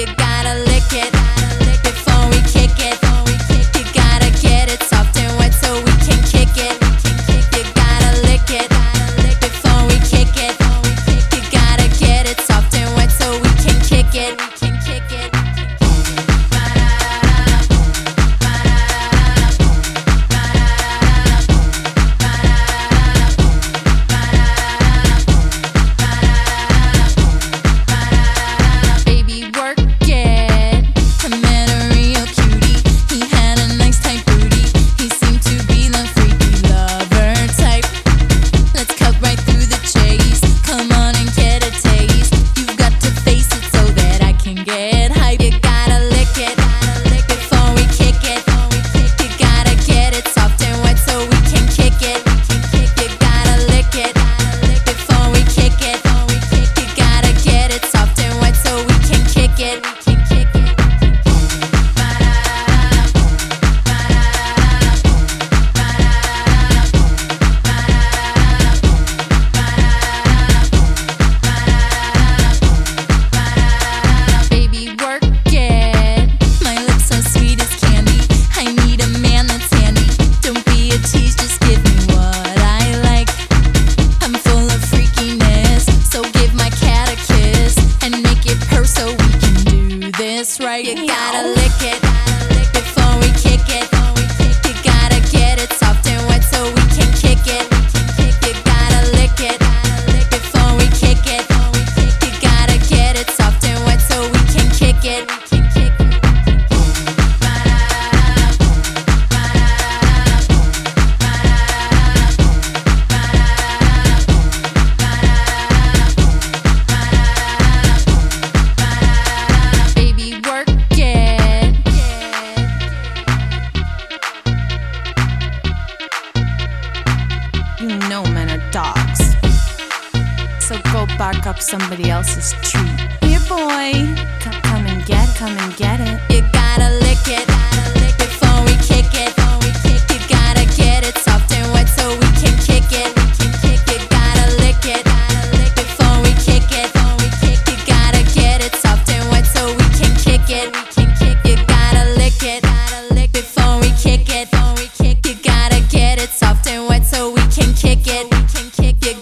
you gotta lick it. bark up somebody else's tree. Here, boy, come, come and get, come and get it. You gotta lick it, gotta lick it before we kick it. You gotta get it soft and wet so we can kick it. Gotta lick it, gotta lick before we kick it. You gotta get it soft and wet so we can kick it. You gotta lick it, gotta lick before we kick it. You gotta get it soft and wet so we can kick it. We can kick it.